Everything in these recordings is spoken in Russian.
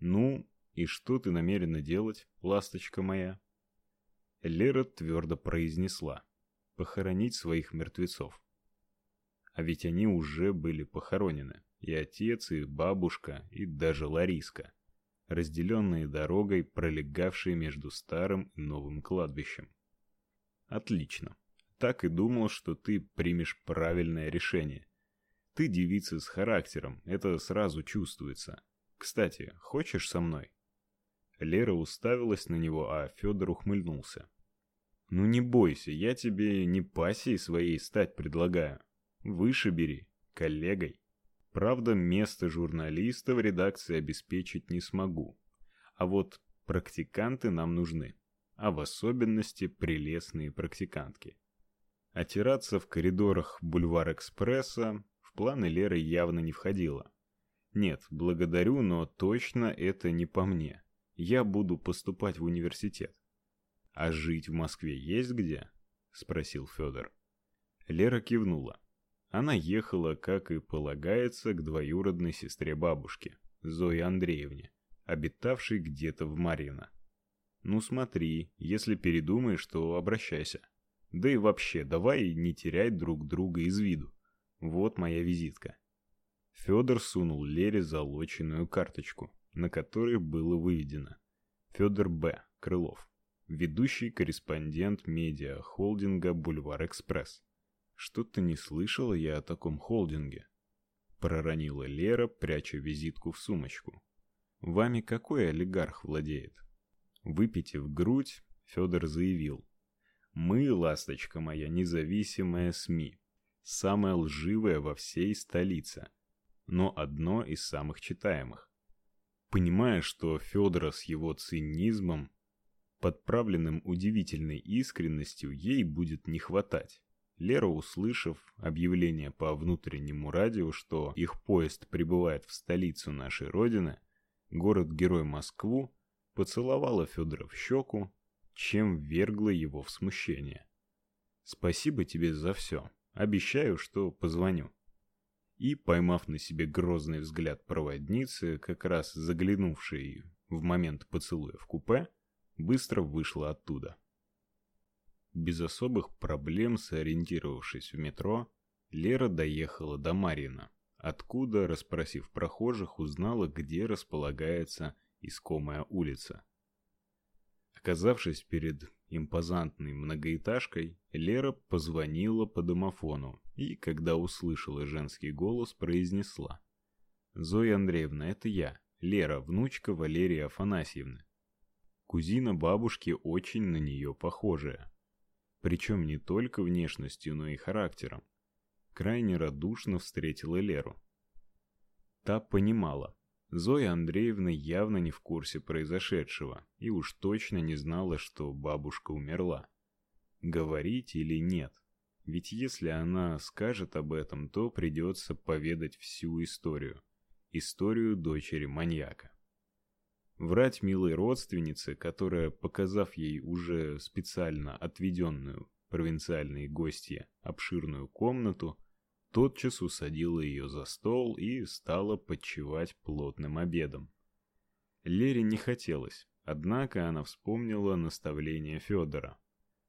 Ну, и что ты намерена делать, ласточка моя? Лера твердо произнесла: похоронить своих мертвецов. А ведь они уже были похоронены, и отец, и бабушка, и даже Лариска, разделенные дорогой, пролегавшей между старым и новым кладбищем. Отлично. Так и думал, что ты примешь правильное решение. Ты девица с характером, это сразу чувствуется. Кстати, хочешь со мной? Лера уставилась на него, а Федор ухмыльнулся. Ну не бойся, я тебе не пассией своей стать предлагаю. Выше бери, коллегой. Правда, место журналиста в редакции обеспечить не смогу. А вот практиканты нам нужны, а в особенности прелестные практикантки. Отираться в коридорах Бульвар Экспресса в планы Леры явно не входило. Нет, благодарю, но точно это не по мне. Я буду поступать в университет. А жить в Москве есть где? спросил Федор. Лера кивнула. Она ехала, как и полагается, к двоюродной сестре бабушки, Зое Андреевне, обитавшей где-то в Марьино. Ну смотри, если передумаешь, то обращайся. Да и вообще, давай не терять друг друга из виду. Вот моя визитка. Федор сунул Лере залоченную карточку, на которой было выведено: Федор Б. Крылов ведущий корреспондент медиа-холдинга Бульвар Экспресс. Что-то не слышала я о таком холдинге, проронила Лера, пряча визитку в сумочку. Вами какой олигарх владеет? Выпитив грудь, Федор заявил: "Мы, ласточка моя, независимая СМИ, самая лживая во всей столице, но одно из самых читаемых. Понимая, что Федора с его цинизмом подправленным удивительной искренностью, ей будет не хватать. Лера, услышав объявление по внутреннему радио, что их поезд прибывает в столицу нашей родины, город-герой Москву, поцеловала Федора в щеку, чем ввергла его в смущение. Спасибо тебе за все. Обещаю, что позвоню. И, поймав на себе грозный взгляд проводницы, как раз заглянувшей в момент поцелуя в купе, быстро вышла оттуда. Без особых проблем сориентировавшись в метро, Лера доехала до Марина, откуда, расспросив прохожих, узнала, где располагается искомая улица. Оказавшись перед импозантной многоэтажкой, Лера позвонила по домофону и, когда услышала женский голос, произнесла: "Зоя Андреевна, это я, Лера, внучка Валерии Афанасьевны. Кузина бабушки очень на нее похожая. Причем не только внешностью, но и характером. Крайне радушно встретила Леру. Та понимала, Зоя Андреевна явно не в курсе произошедшего и уж точно не знала, что бабушка умерла. Говорить или нет? Ведь если она скажет об этом, то придется поведать всю историю. Историю дочери маньяка. Врать милой родственнице, которая, показав ей уже специально отведенную провинциальной гостье обширную комнату, тотчас усадила ее за стол и стала подчевать плотным обедом. Лере не хотелось, однако она вспомнила наставление Федора.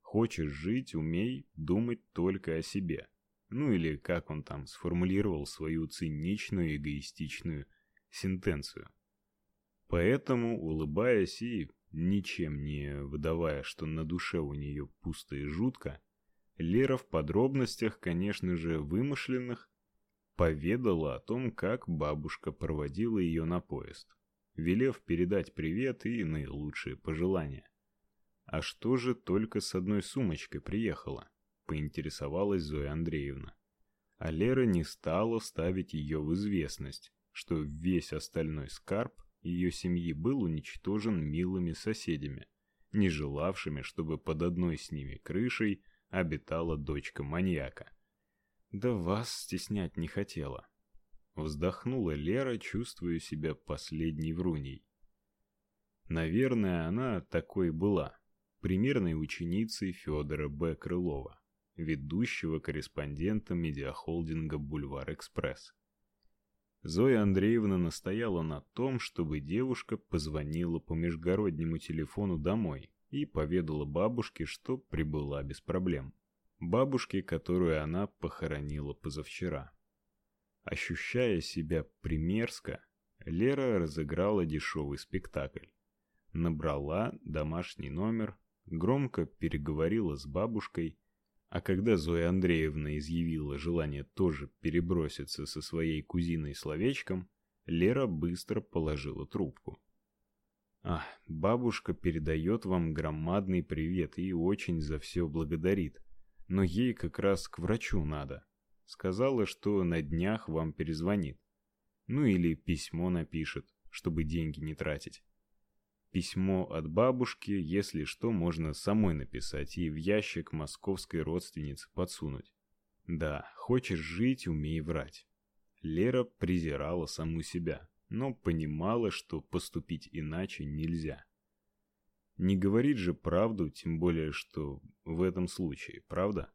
Хочешь жить, умей думать только о себе. Ну или как он там сформулировал свою циничную эгоистичную сентенцию. Поэтому, улыбаясь и ничем не выдавая, что на душе у нее пусто и жутко, Лера в подробностях, конечно же, вымышленных, поведала о том, как бабушка проводила ее на поезд, велев передать привет и наилучшие пожелания. А что же только с одной сумочкой приехала? поинтересовалась Зоя Андреевна. А Лера не стала ставить ее в известность, что весь остальной скарб ее семьи был уничтожен милыми соседями, не желавшими, чтобы под одной с ними крышей обитала дочка маньяка. Да вас стеснять не хотела. Вздохнула Лера, чувствуя себя последней вруней. Наверное, она такой была, примерной ученицей Федора Б. Крылова, ведущего корреспондента медиахолдинга Бульвар Экспресс. Зоя Андреевна настояла на том, чтобы девушка позвонила по межгороднему телефону домой и поведала бабушке, что прибыла без проблем. Бабушке, которую она похоронила позавчера. Ощущая себя примерзко, Лера разыграла дешевый спектакль. Набрала домашний номер, громко переговорила с бабушкой а когда Зоя Андреевна изъявила желание тоже переброситься со своей кузиной словечком, Лера быстро положила трубку. А, бабушка передает вам громадный привет и очень за все благодарит. Но ей как раз к врачу надо. Сказала, что на днях вам перезвонит. Ну или письмо напишет, чтобы деньги не тратить. Письмо от бабушки, если что, можно самой написать и в ящик московской родственницы подсунуть. Да, хочешь жить, умей врать. Лера презирала саму себя, но понимала, что поступить иначе нельзя. Не говорит же правду, тем более, что в этом случае, правда?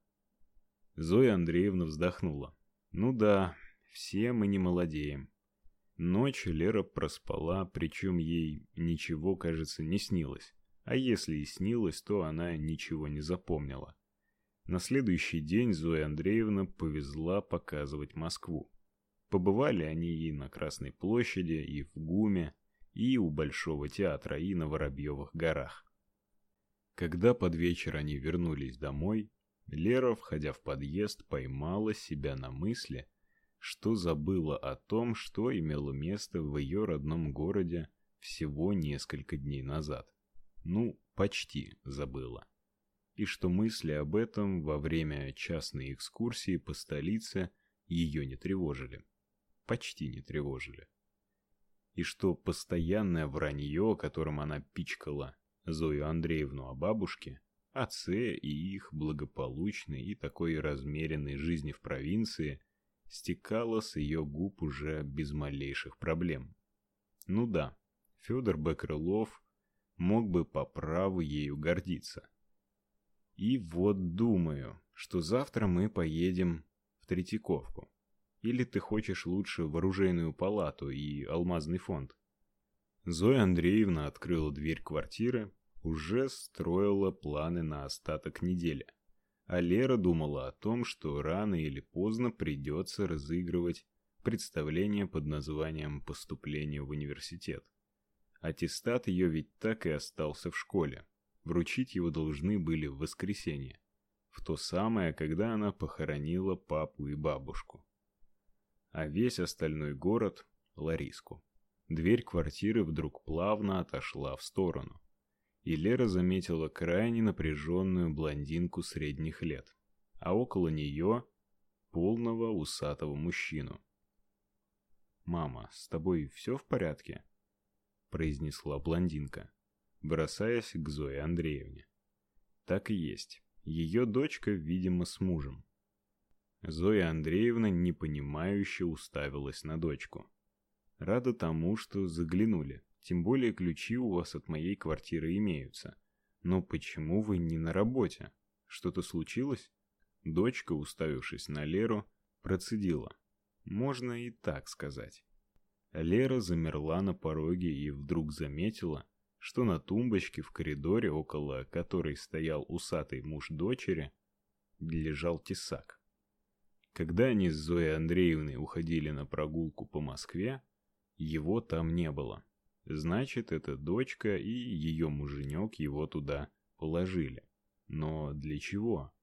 Зоя Андреевна вздохнула. Ну да, все мы не молодеем. Ночь Лера проспала, причем ей ничего, кажется, не снилось. А если и снилось, то она ничего не запомнила. На следующий день Зоя Андреевна повезла показывать Москву. Побывали они и на Красной площади, и в ГУМе, и у Большого театра, и на Воробьевых горах. Когда под вечер они вернулись домой, Лера, входя в подъезд, поймала себя на мысли, что забыла о том, что имело место в ее родном городе всего несколько дней назад. Ну, почти забыла. И что мысли об этом во время частной экскурсии по столице ее не тревожили. Почти не тревожили. И что постоянное вранье, которым она пичкала Зою Андреевну о бабушке, отце и их благополучной и такой размеренной жизни в провинции – стекала с ее губ уже без малейших проблем. Ну да, Федор Бекрылов мог бы по праву ею гордиться. И вот думаю, что завтра мы поедем в Третьяковку. Или ты хочешь лучше в оружейную палату и алмазный фонд? Зоя Андреевна открыла дверь квартиры, уже строила планы на остаток недели. А Лера думала о том, что рано или поздно придется разыгрывать представление под названием «Поступление в университет». Аттестат ее ведь так и остался в школе. Вручить его должны были в воскресенье, в то самое, когда она похоронила папу и бабушку. А весь остальной город — Лариску. Дверь квартиры вдруг плавно отошла в сторону и Лера заметила крайне напряженную блондинку средних лет, а около нее полного усатого мужчину. «Мама, с тобой все в порядке?» — произнесла блондинка, бросаясь к Зое Андреевне. Так и есть. Ее дочка, видимо, с мужем. Зоя Андреевна непонимающе уставилась на дочку. Рада тому, что заглянули. Тем более ключи у вас от моей квартиры имеются. Но почему вы не на работе? Что-то случилось? Дочка, уставившись на Леру, процедила: "Можно и так сказать". Лера замерла на пороге и вдруг заметила, что на тумбочке в коридоре, около которой стоял усатый муж дочери, лежал тесак. Когда они с Зоей Андреевной уходили на прогулку по Москве, его там не было. Значит, эта дочка и ее муженек его туда положили. Но для чего?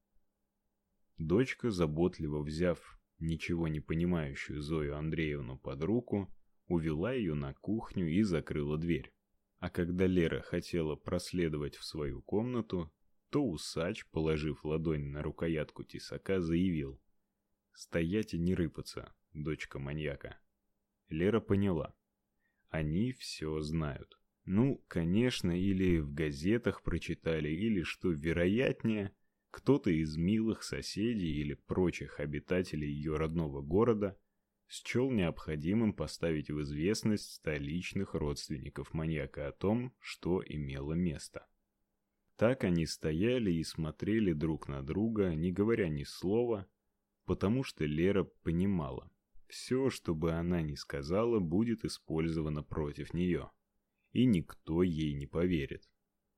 Дочка, заботливо взяв ничего не понимающую Зою Андреевну под руку, увела ее на кухню и закрыла дверь. А когда Лера хотела проследовать в свою комнату, то усач, положив ладонь на рукоятку тесака, заявил: "Стоять и не рыпаться, дочка маньяка". Лера поняла. Они все знают. Ну, конечно, или в газетах прочитали, или, что вероятнее, кто-то из милых соседей или прочих обитателей ее родного города счел необходимым поставить в известность столичных родственников маньяка о том, что имело место. Так они стояли и смотрели друг на друга, не говоря ни слова, потому что Лера понимала, Все, что бы она ни сказала, будет использовано против нее, и никто ей не поверит.